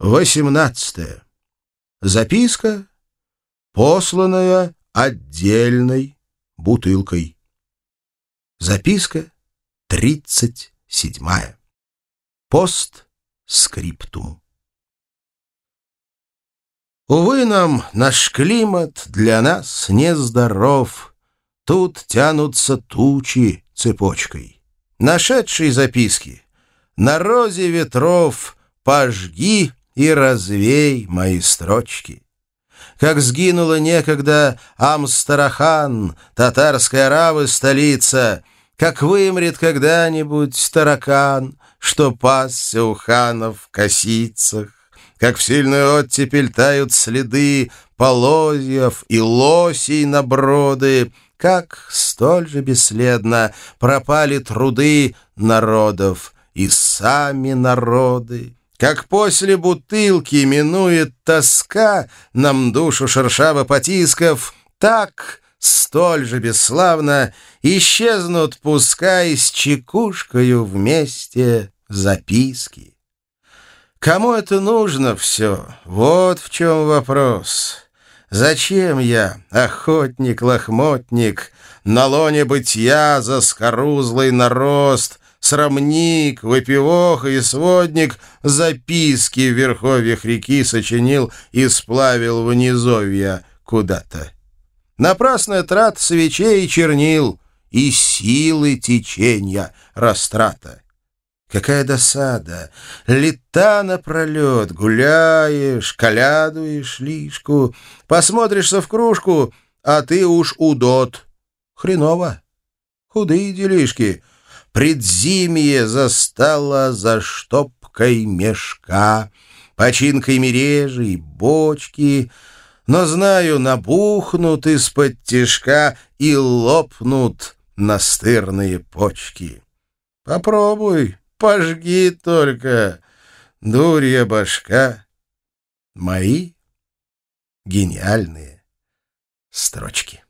18. Записка, посланная отдельной бутылкой. Записка 37. Пост скриптум. Увы нам, наш климат для нас нездоров. Тут тянутся тучи цепочкой. Нашедшие записки. На розе ветров пожги и развей мои строчки. Как сгинула некогда Амстарахан, татарская равы столица, Как вымрет когда-нибудь таракан, что пасся у ханов в косицах, Как в сильную оттепель тают следы полозьев и лосей на броды, Как столь же бесследно пропали труды народов и сами народы. Как после бутылки минует тоска Нам душу шершаво потисков, Так столь же бесславно Исчезнут, пускай с чекушкою вместе записки. Кому это нужно все? Вот в чем вопрос. Зачем я, охотник-лохмотник, На лоне бытия заскорузлый нарост — срамник, выпивох и сводник записки в верховьях реки сочинил и сплавил в низовья куда-то. Напрасная трат свечей и чернил и силы течения растрата. Какая досада! Лета напролет, гуляешь, колядуешь лишку, посмотришься в кружку, а ты уж удот. Хреново. Худые делишки — Предзимье застало за штопкой мешка, Починкой мережи и бочки, Но, знаю, набухнут из-под тишка И лопнут настырные почки. Попробуй, пожги только, дурья башка. Мои гениальные строчки.